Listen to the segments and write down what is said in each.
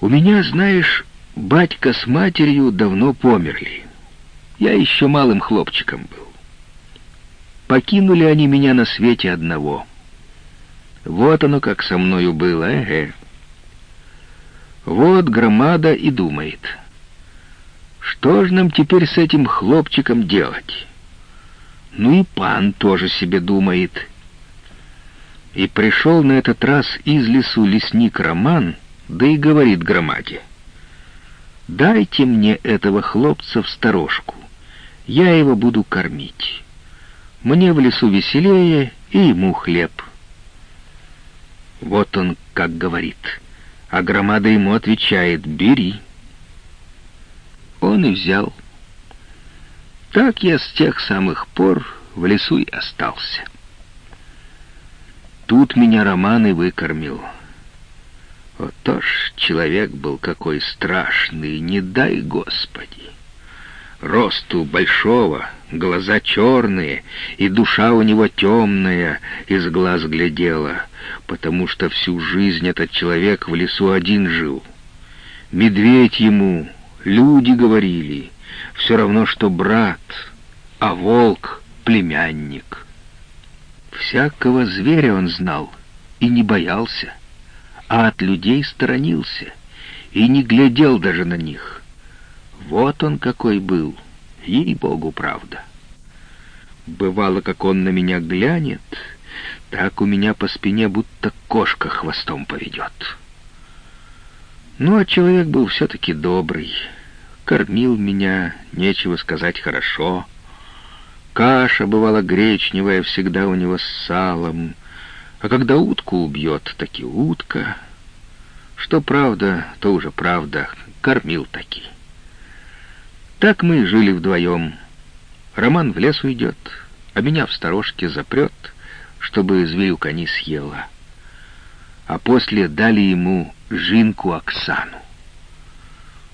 У меня, знаешь, батька с матерью давно померли. Я еще малым хлопчиком был. Покинули они меня на свете одного. Вот оно как со мною было, эге. Вот громада и думает. Что ж нам теперь с этим хлопчиком делать? Ну и пан тоже себе думает. И пришел на этот раз из лесу лесник Роман, да и говорит громаде. «Дайте мне этого хлопца в сторожку, я его буду кормить. Мне в лесу веселее, и ему хлеб». Вот он как говорит, а громада ему отвечает «Бери». Он и взял. Так я с тех самых пор в лесу и остался. Тут меня Роман и выкормил. Вот то ж человек был какой страшный, не дай Господи. Росту большого, глаза черные, и душа у него темная, из глаз глядела, потому что всю жизнь этот человек в лесу один жил. Медведь ему, люди говорили, все равно, что брат, а волк — племянник. Всякого зверя он знал и не боялся, а от людей сторонился и не глядел даже на них. Вот он какой был, ей-богу, правда. Бывало, как он на меня глянет, так у меня по спине будто кошка хвостом поведет. Ну, а человек был все-таки добрый, кормил меня, нечего сказать, хорошо — Каша бывала гречневая всегда у него с салом, а когда утку убьет, таки утка. Что правда, то уже правда, кормил таки. Так мы жили вдвоем. Роман в лес уйдет, а меня в сторожке запрет, чтобы зверюка не съела. А после дали ему жинку Оксану.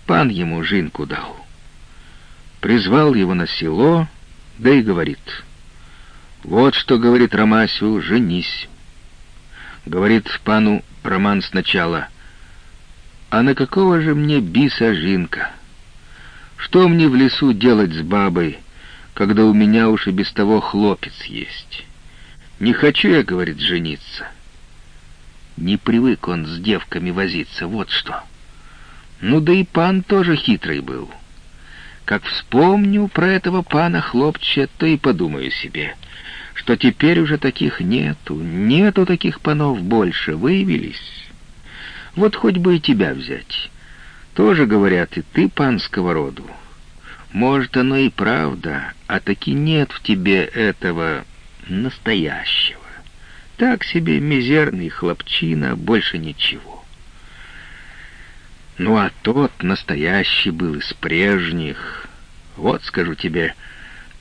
Пан ему жинку дал. Призвал его на село — да и говорит. Вот что говорит Ромасю, женись. Говорит пану Роман сначала. А на какого же мне биса жинка? Что мне в лесу делать с бабой, когда у меня уж и без того хлопец есть? Не хочу я, говорит, жениться. Не привык он с девками возиться, вот что. Ну да и пан тоже хитрый был. — как вспомню про этого пана хлопча, то и подумаю себе, что теперь уже таких нету, нету таких панов больше, выявились. Вот хоть бы и тебя взять. Тоже, говорят, и ты панского роду. Может, оно и правда, а таки нет в тебе этого настоящего. Так себе мизерный хлопчина, больше ничего. Ну а тот настоящий был из прежних. Вот, скажу тебе,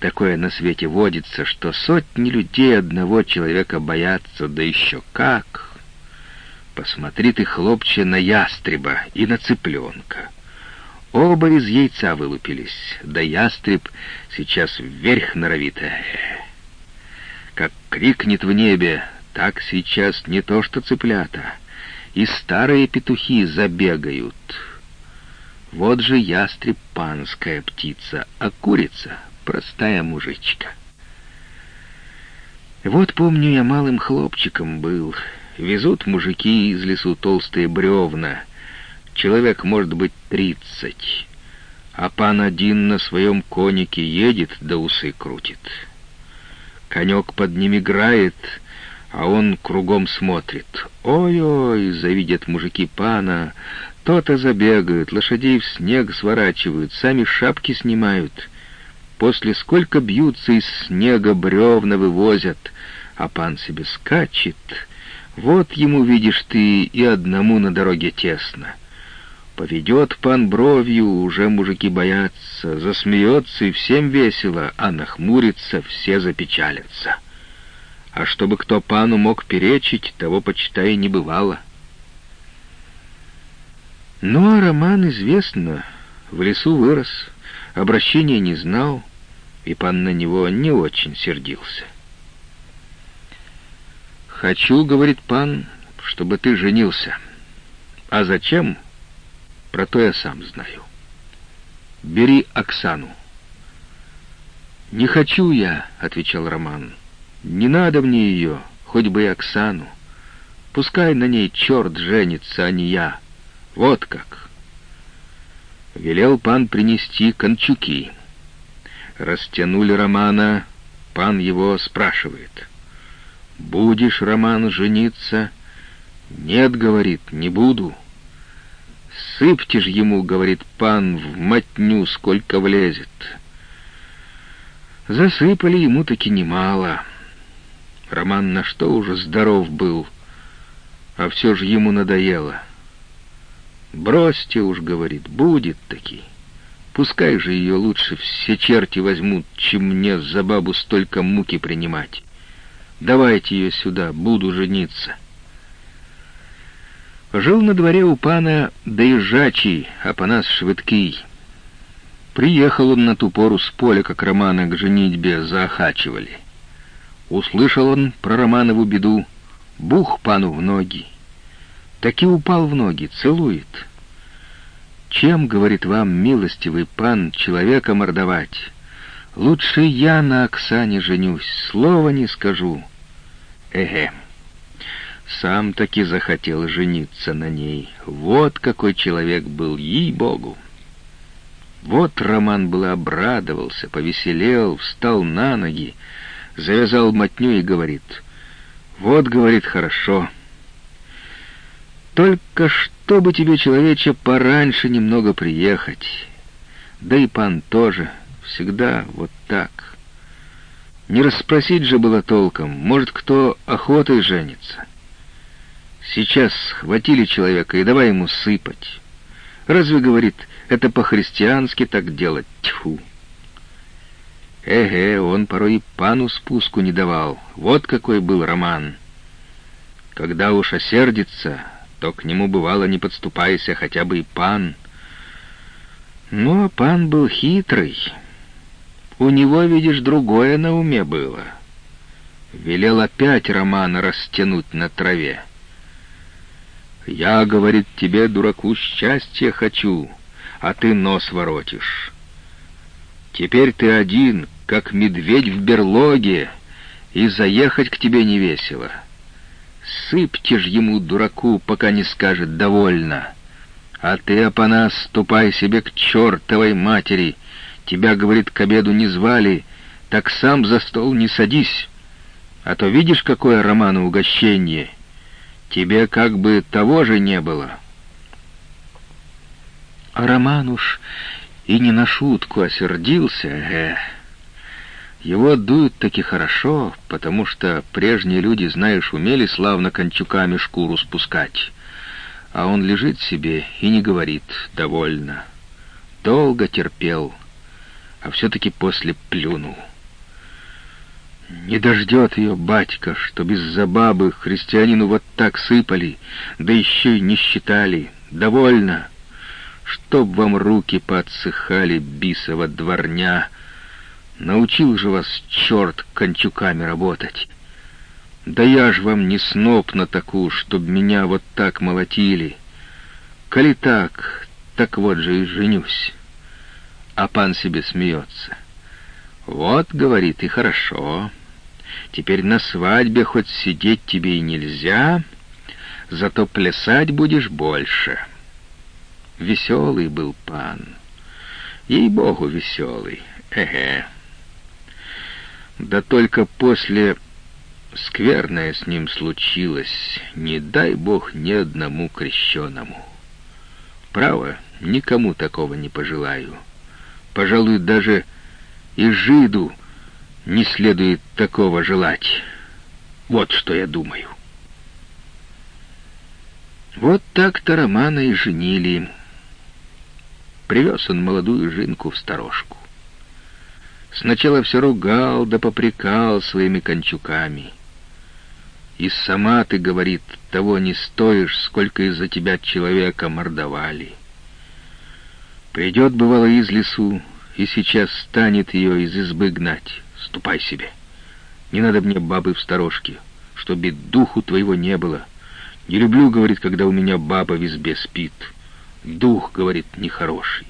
такое на свете водится, что сотни людей одного человека боятся, да еще как. Посмотри ты, хлопче, на ястреба и на цыпленка. Оба из яйца вылупились, да ястреб сейчас вверх норовит. Как крикнет в небе, так сейчас не то что цыплята — и старые петухи забегают. Вот же ястреб панская птица, а курица — простая мужичка. Вот помню, я малым хлопчиком был. Везут мужики из лесу толстые бревна. Человек, может быть, тридцать. А пан один на своем конике едет, да усы крутит. Конек под ним играет — а он кругом смотрит. Ой-ой, завидят мужики пана, то-то забегают, лошадей в снег сворачивают, сами шапки снимают. После сколько бьются из снега бревна вывозят, а пан себе скачет. Вот ему, видишь ты, и одному на дороге тесно. Поведет пан бровью, уже мужики боятся, засмеется и всем весело, а нахмурится, все запечалятся а чтобы кто пану мог перечить, того, почитай, не бывало. Ну, а Роман, известно, в лесу вырос, обращения не знал, и пан на него не очень сердился. «Хочу, — говорит пан, — чтобы ты женился. А зачем? про то я сам знаю. Бери Оксану. «Не хочу я», — отвечал Роман. «Не надо мне ее, хоть бы и Оксану. Пускай на ней черт женится, а не я. Вот как». Велел пан принести кончуки. Растянули Романа, пан его спрашивает. «Будешь, Роман, жениться?» «Нет, — говорит, — не буду». «Сыпьте ж ему, — говорит пан, — в мотню, сколько влезет». Засыпали ему таки немало. Роман на что уже здоров был, а все же ему надоело. «Бросьте уж, — говорит, — будет таки. Пускай же ее лучше все черти возьмут, чем мне за бабу столько муки принимать. Давайте ее сюда, буду жениться». Жил на дворе у пана доезжачий, а по нас швыдкий. Приехал он на ту пору с поля, как Романа к женитьбе заохачивали. Услышал он про Романову беду, бух пану в ноги. Таки упал в ноги, целует. Чем, говорит вам, милостивый пан, человека мордовать? Лучше я на Оксане женюсь, слова не скажу. Эге, сам таки захотел жениться на ней. Вот какой человек был, ей-богу. Вот Роман было обрадовался, повеселел, встал на ноги, завязал мотню и говорит, «Вот, — говорит, — хорошо. Только чтобы тебе, человече, пораньше немного приехать. Да и пан тоже, всегда вот так. Не расспросить же было толком, может, кто охотой женится. Сейчас схватили человека и давай ему сыпать». Разве, говорит, это по-христиански так делать? Тьфу! Эге, он порой и пану спуску не давал. Вот какой был роман. Когда уж осердится, то к нему бывало не подступайся хотя бы и пан. Ну, а пан был хитрый. У него, видишь, другое на уме было. Велел опять романа растянуть на траве. «Я, — говорит, — тебе, дураку, счастье хочу, а ты нос воротишь. Теперь ты один, как медведь в берлоге, и заехать к тебе не весело. Сыпьте ж ему, дураку, пока не скажет «довольно». А ты, Апанас, ступай себе к чертовой матери. Тебя, говорит, к обеду не звали, так сам за стол не садись. А то видишь, какое Роману угощение — Тебе как бы того же не было. А Роман уж и не на шутку осердился, э. Его дуют таки хорошо, потому что прежние люди, знаешь, умели славно кончуками шкуру спускать. А он лежит себе и не говорит «довольно». Долго терпел, а все-таки после плюнул. Не дождет ее батька, что без забабы христианину вот так сыпали, да еще и не считали. Довольно. Чтоб вам руки подсыхали, бисова дворня. Научил же вас черт кончуками работать. Да я ж вам не сноп на такую, чтоб меня вот так молотили. Коли так, так вот же и женюсь. А пан себе смеется. Вот, говорит, и хорошо. Теперь на свадьбе хоть сидеть тебе и нельзя, зато плясать будешь больше. Веселый был пан. Ей-богу, веселый. Эге. Да только после скверное с ним случилось, не дай бог ни одному крещеному. Право, никому такого не пожелаю. Пожалуй, даже и жиду не следует такого желать. Вот что я думаю. Вот так-то Романа и женили. Привез он молодую жинку в сторожку. Сначала все ругал да попрекал своими кончуками. И сама ты, говорит, того не стоишь, сколько из-за тебя человека мордовали. Придет, бывало, из лесу, и сейчас станет ее из избы гнать. Ступай себе. Не надо мне бабы в сторожке, чтобы духу твоего не было. Не люблю, говорит, когда у меня баба в избе спит. Дух, говорит, нехороший.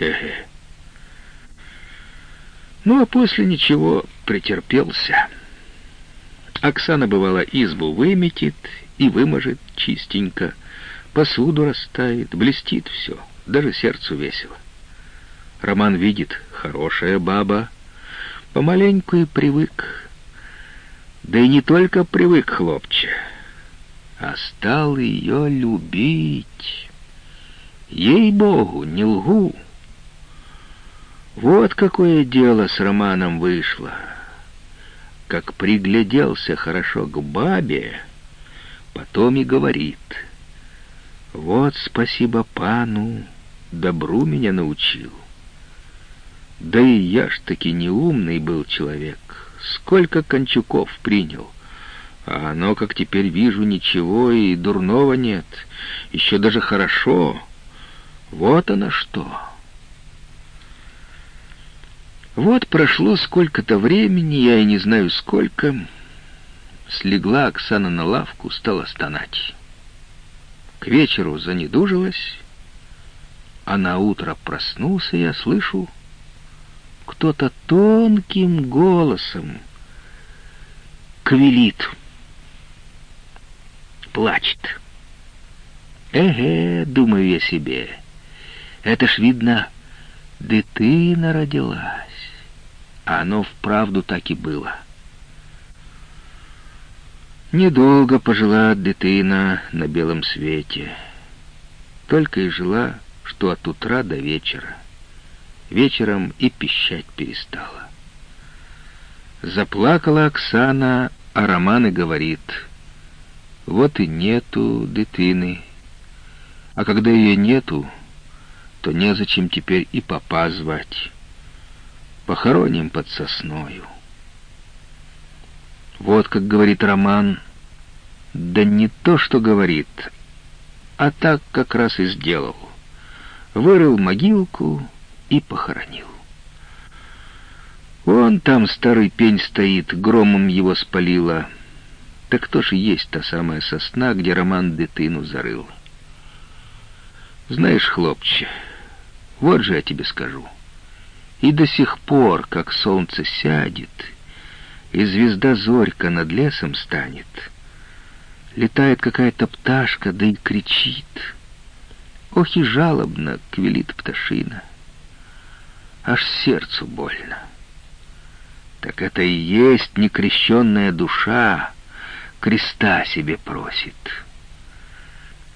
Эге. Ну, а после ничего претерпелся. Оксана, бывала, избу выметит и выможет чистенько, посуду расставит, блестит все, даже сердцу весело. Роман видит, хорошая баба, помаленьку и привык. Да и не только привык, хлопче, а стал ее любить. Ей-богу, не лгу. Вот какое дело с Романом вышло. Как пригляделся хорошо к бабе, потом и говорит. Вот спасибо пану, добру меня научил. Да и я ж таки неумный был человек. Сколько кончуков принял. А оно, как теперь вижу, ничего и дурного нет. Еще даже хорошо. Вот оно что. Вот прошло сколько-то времени, я и не знаю сколько. Слегла Оксана на лавку, стала стонать. К вечеру занедужилась, а на утро проснулся я, слышу, кто-то тонким голосом квилит, плачет. Эге, думаю я себе, это ж видно, дитина родилась. А оно вправду так и было. Недолго пожила дитина на белом свете. Только и жила, что от утра до вечера. Вечером и пищать перестала. Заплакала Оксана, а Роман и говорит, вот и нету дитины. А когда ее нету, то незачем теперь и попа звать похороним под сосною. Вот как говорит Роман, да не то, что говорит, а так как раз и сделал. Вырыл могилку и похоронил. Вон там старый пень стоит, громом его спалило. Так кто же есть та самая сосна, где Роман дитину зарыл? Знаешь, хлопче, вот же я тебе скажу — и до сих пор, как солнце сядет, и звезда зорька над лесом станет, летает какая-то пташка, да и кричит. Ох и жалобно квелит пташина. Аж сердцу больно. Так это и есть некрещенная душа, креста себе просит.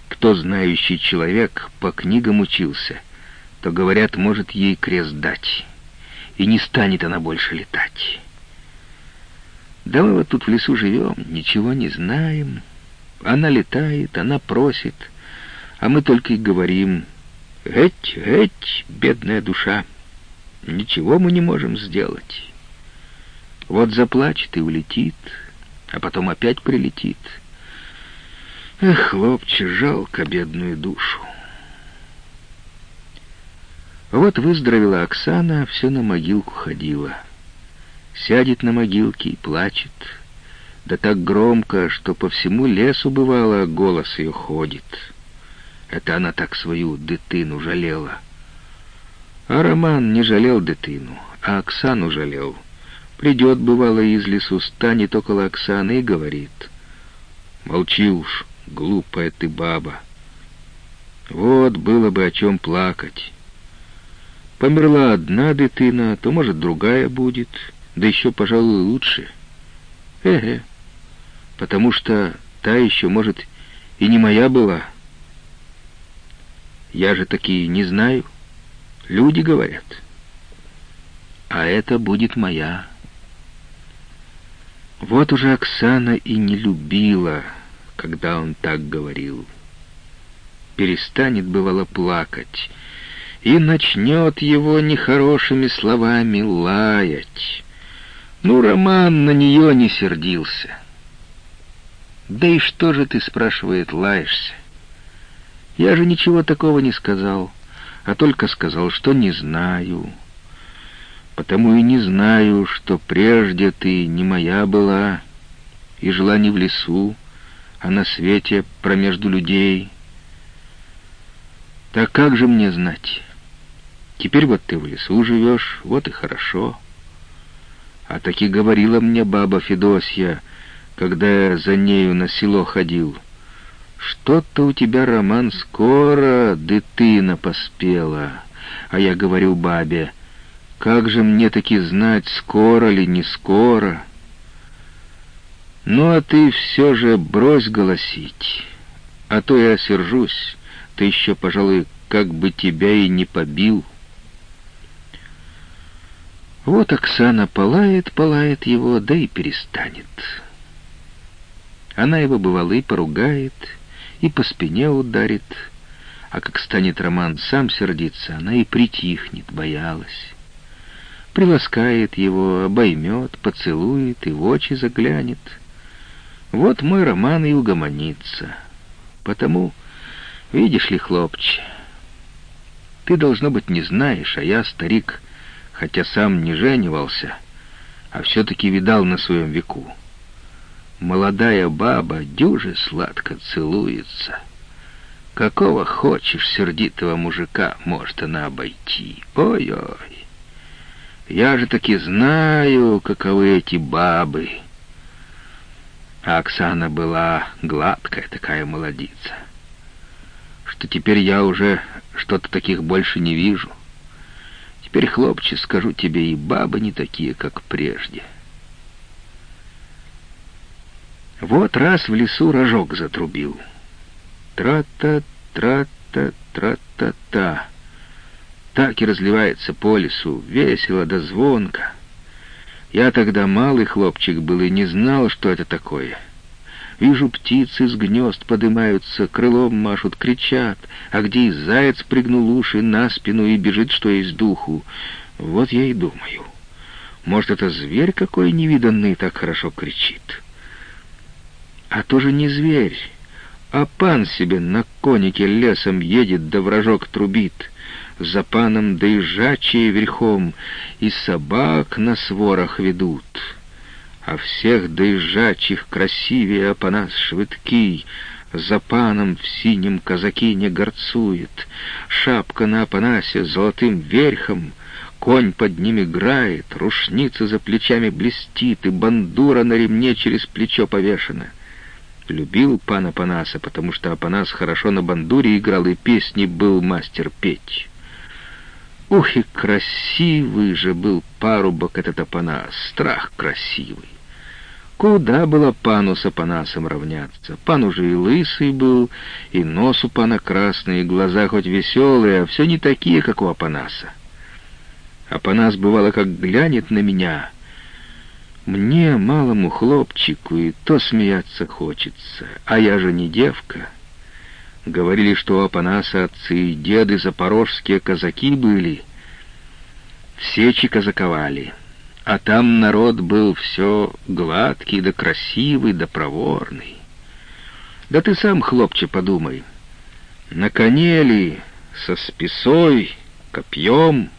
Кто знающий человек по книгам учился, то, говорят, может ей крест дать и не станет она больше летать. Да мы вот тут в лесу живем, ничего не знаем. Она летает, она просит, а мы только и говорим «Эть, эть, бедная душа, ничего мы не можем сделать». Вот заплачет и улетит, а потом опять прилетит. Эх, хлопче, жалко бедную душу. Вот выздоровела Оксана, все на могилку ходила. Сядет на могилке и плачет. Да так громко, что по всему лесу, бывало, голос ее ходит. Это она так свою дитину жалела. А Роман не жалел дитину, а Оксану жалел. Придет, бывало, из лесу, станет около Оксаны и говорит. «Молчи уж, глупая ты баба. Вот было бы о чем плакать». Померла одна дитина, то, может, другая будет, да еще, пожалуй, лучше. Эге, потому что та еще, может, и не моя была. Я же такие не знаю. Люди говорят. А это будет моя. Вот уже Оксана и не любила, когда он так говорил. Перестанет, бывало, плакать, и начнет его нехорошими словами лаять. Ну, Роман на нее не сердился. «Да и что же ты, — спрашивает, — лаешься? Я же ничего такого не сказал, а только сказал, что не знаю. Потому и не знаю, что прежде ты не моя была и жила не в лесу, а на свете промежду людей». Так как же мне знать? Теперь вот ты в лесу живешь, вот и хорошо. А таки говорила мне баба Федосья, когда я за нею на село ходил. Что-то у тебя, Роман, скоро дытына поспела. А я говорю бабе, как же мне таки знать, скоро ли, не скоро? Ну, а ты все же брось голосить, а то я сержусь. Ты еще, пожалуй, как бы тебя и не побил. Вот Оксана палает, палает его, да и перестанет. Она его, бывало, и поругает, и по спине ударит, а как станет Роман сам сердиться, она и притихнет, боялась. Приласкает его, обоймет, поцелует и в очи заглянет. Вот мой Роман и угомонится. Потому, видишь ли, хлопче, ты, должно быть, не знаешь, а я, старик, хотя сам не женивался, а все-таки видал на своем веку. Молодая баба дюже сладко целуется. Какого хочешь сердитого мужика может она обойти? Ой-ой! Я же таки знаю, каковы эти бабы. А Оксана была гладкая такая молодица, что теперь я уже что-то таких больше не вижу. Теперь, хлопче, скажу тебе, и бабы не такие, как прежде. Вот раз в лесу рожок затрубил. Тра-та, тра-та, тра-та-та. Так и разливается по лесу, весело да звонко. Я тогда малый хлопчик был и не знал, что это такое. Вижу, птицы с гнезд подымаются, крылом машут, кричат, а где и заяц пригнул уши на спину и бежит, что есть духу. Вот я и думаю. Может, это зверь какой невиданный так хорошо кричит? А тоже не зверь, а пан себе на конике лесом едет, да вражок трубит. За паном доезжачие верхом, и собак на сворах ведут а всех доезжачих красивее Апанас Швыдкий, за паном в синем казаки не горцует, шапка на Апанасе золотым верхом, конь под ним играет, рушница за плечами блестит, и бандура на ремне через плечо повешена. Любил пан Апанаса, потому что Апанас хорошо на бандуре играл и песни был мастер петь. Ух, и красивый же был парубок этот Апанас, страх красивый. Куда было пану с Апанасом равняться? Пан уже и лысый был, и нос у пана красный, и глаза хоть веселые, а все не такие, как у Апанаса. Апанас, бывало, как глянет на меня. Мне, малому хлопчику, и то смеяться хочется, а я же не девка». Говорили, что Апанаса отцы и деды запорожские казаки были. Все сечи казаковали. А там народ был все гладкий, да красивый, да проворный. Да ты сам, хлопче, подумай. На коне ли, со списой, копьем,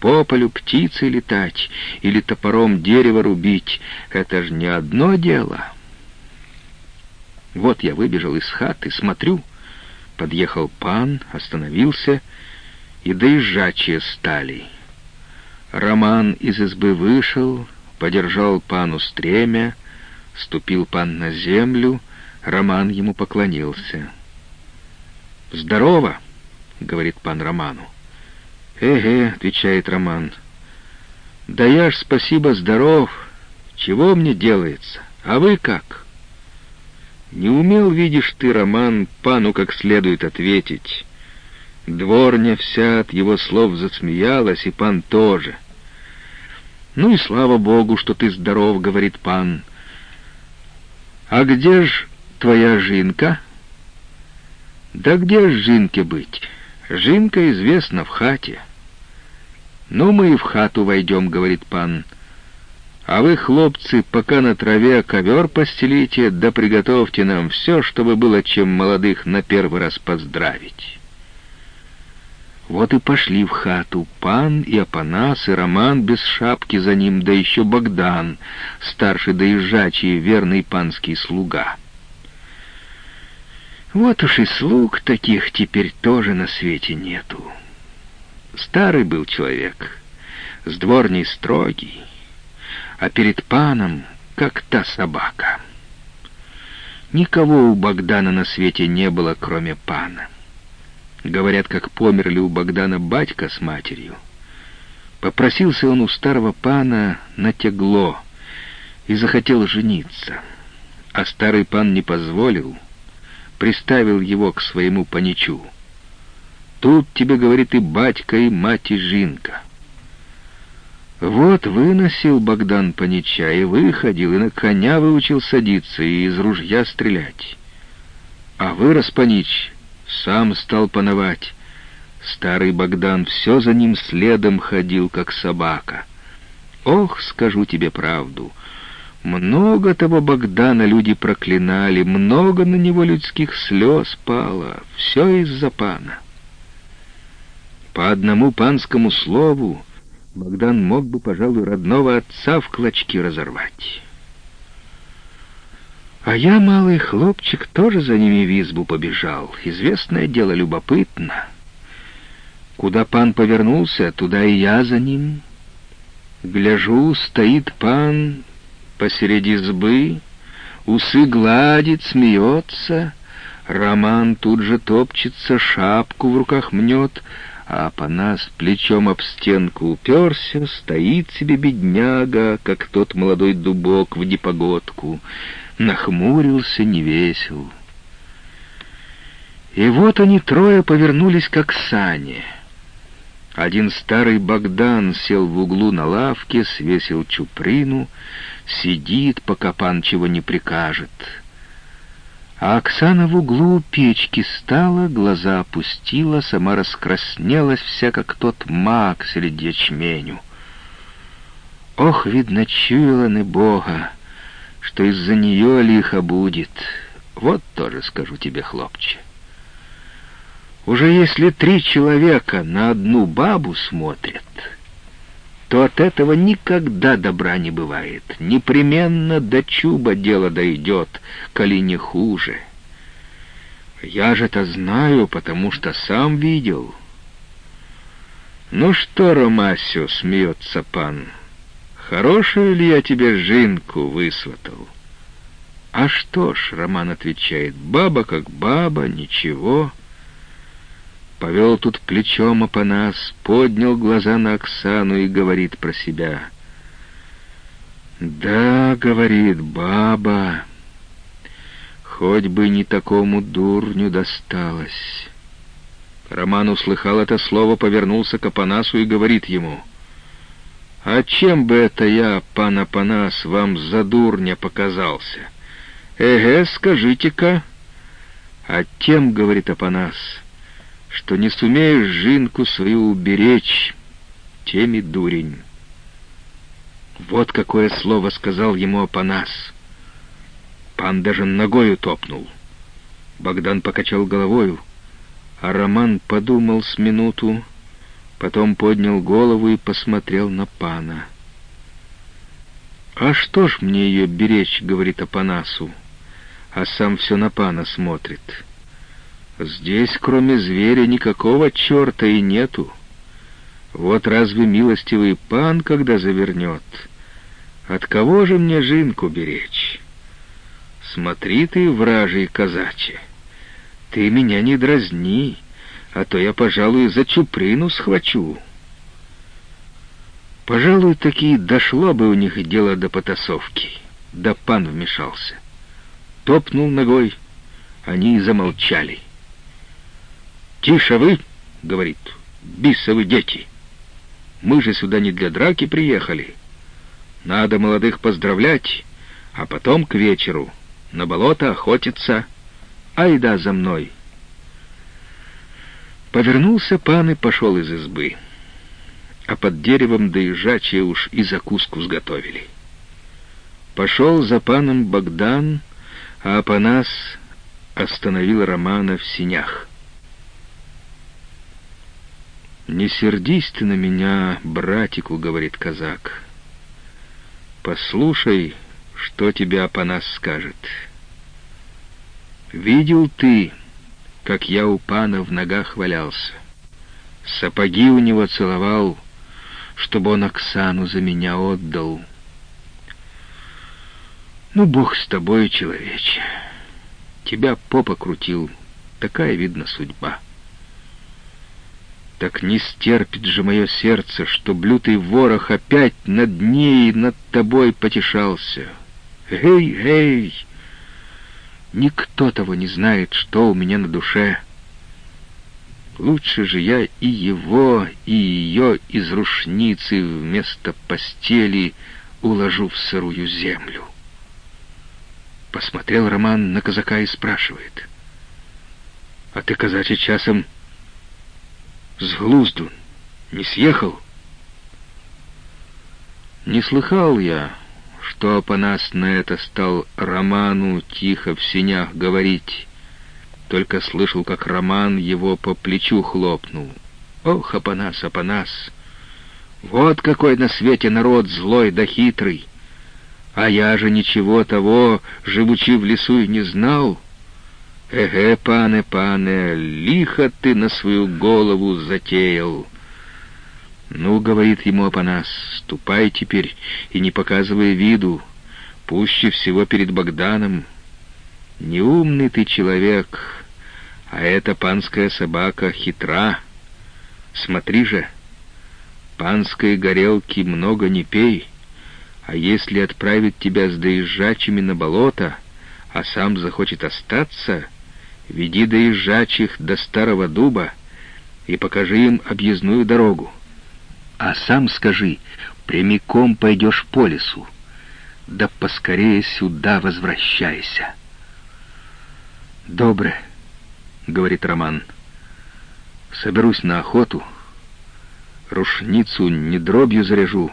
по полю птицы летать или топором дерево рубить — это ж не одно дело. Вот я выбежал из хаты, смотрю — Подъехал пан, остановился, и доезжачие стали. Роман из избы вышел, подержал пану стремя, ступил пан на землю, Роман ему поклонился. «Здорово!» — говорит пан Роману. «Эге», — отвечает Роман. «Да я ж, спасибо, здоров. Чего мне делается? А вы как?» Не умел, видишь ты, Роман, пану как следует ответить. Дворня вся от его слов засмеялась, и пан тоже. «Ну и слава богу, что ты здоров», — говорит пан. «А где ж твоя жинка?» «Да где ж жинке быть? Жинка известна в хате». «Ну, мы и в хату войдем», — говорит пан. А вы, хлопцы, пока на траве ковер постелите, да приготовьте нам все, чтобы было чем молодых на первый раз поздравить. Вот и пошли в хату пан и Апанас, и Роман без шапки за ним, да еще Богдан, старший доезжачий, верный панский слуга. Вот уж и слуг таких теперь тоже на свете нету. Старый был человек, с дворней строгий, а перед паном, как та собака. Никого у Богдана на свете не было, кроме пана. Говорят, как померли у Богдана батька с матерью. Попросился он у старого пана на тегло и захотел жениться. А старый пан не позволил, приставил его к своему паничу. Тут тебе, говорит, и батька, и мать, и жинка. Вот выносил Богдан панича и выходил, и на коня выучил садиться, и из ружья стрелять. А вырос панич, сам стал пановать. Старый Богдан все за ним следом ходил, как собака. Ох, скажу тебе правду, много того Богдана люди проклинали, много на него людских слез пало, все из-за пана. По одному панскому слову Богдан мог бы, пожалуй, родного отца в клочки разорвать. А я, малый хлопчик, тоже за ними в избу побежал. Известное дело, любопытно. Куда пан повернулся, туда и я за ним. Гляжу, стоит пан посреди избы, усы гладит, смеется. Роман тут же топчется, шапку в руках мнет — а Апанас плечом об стенку уперся, стоит себе бедняга, как тот молодой дубок в непогодку, нахмурился невесел. И вот они трое повернулись как сани. Один старый Богдан сел в углу на лавке, свесил чуприну, сидит, пока пан не прикажет — а Оксана в углу печки стала, глаза опустила, сама раскраснелась вся, как тот маг среди ячменю. Ох, видно, чуяла не Бога, что из-за нее лихо будет. Вот тоже скажу тебе, хлопче. Уже если три человека на одну бабу смотрят, то от этого никогда добра не бывает. Непременно до чуба дело дойдет, коли не хуже. Я же это знаю, потому что сам видел. Ну что, Ромасю, смеется пан, хорошую ли я тебе жинку высватал? А что ж, Роман отвечает, баба как баба, ничего. Повел тут плечом Апанас, поднял глаза на Оксану и говорит про себя. «Да, — говорит, — баба, хоть бы не такому дурню досталось». Роман услыхал это слово, повернулся к Апанасу и говорит ему. «А чем бы это я, пан Апанас, вам за дурня показался? Эге, скажите-ка». «А тем, — говорит Апанас, — что не сумеешь жинку свою уберечь, теми дурень. Вот какое слово сказал ему Апанас. Пан даже ногою топнул. Богдан покачал головою, а Роман подумал с минуту, потом поднял голову и посмотрел на пана. «А что ж мне ее беречь?» — говорит Апанасу, а сам все на пана смотрит. Здесь, кроме зверя, никакого черта и нету. Вот разве милостивый пан, когда завернет? От кого же мне жинку беречь? Смотри ты, вражий казаче, ты меня не дразни, а то я, пожалуй, за чуприну схвачу. Пожалуй, таки дошло бы у них дело до потасовки. Да пан вмешался. Топнул ногой, они замолчали. «Тише вы!» — говорит. «Бисовы дети! Мы же сюда не для драки приехали. Надо молодых поздравлять, а потом к вечеру на болото охотиться. Айда за мной!» Повернулся пан и пошел из избы. А под деревом доезжачие уж и закуску сготовили. Пошел за паном Богдан, а Апанас остановил Романа в синях. «Не сердись ты на меня, братику», — говорит казак. «Послушай, что тебе Апанас скажет. Видел ты, как я у пана в ногах валялся. Сапоги у него целовал, чтобы он Оксану за меня отдал. Ну, бог с тобой, человече. Тебя попа крутил, такая, видно, судьба. Так не стерпит же мое сердце, что блютый ворох опять над ней и над тобой потешался. Эй, эй! Никто того не знает, что у меня на душе. Лучше же я и его, и ее из рушницы вместо постели уложу в сырую землю. Посмотрел Роман на казака и спрашивает. «А ты, казачий, часом с глузду не съехал?» «Не слыхал я, что Апанас на это стал Роману тихо в синях говорить. Только слышал, как Роман его по плечу хлопнул. Ох, Апанас, Апанас! Вот какой на свете народ злой да хитрый! А я же ничего того, живучи в лесу, и не знал. Эге, пане, пане, лихо ты на свою голову затеял. «Ну, — говорит ему Апанас, — ступай теперь и не показывай виду, пуще всего перед Богданом. Неумный ты человек, а эта панская собака хитра. Смотри же, панской горелки много не пей, а если отправит тебя с доезжачими на болото, а сам захочет остаться, веди доезжачих до старого дуба и покажи им объездную дорогу а сам скажи, прямиком пойдешь по лесу. Да поскорее сюда возвращайся. «Добре», — говорит Роман. «Соберусь на охоту, рушницу не дробью заряжу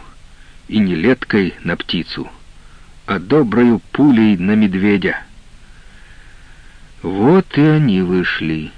и не леткой на птицу, а доброю пулей на медведя». Вот и они вышли.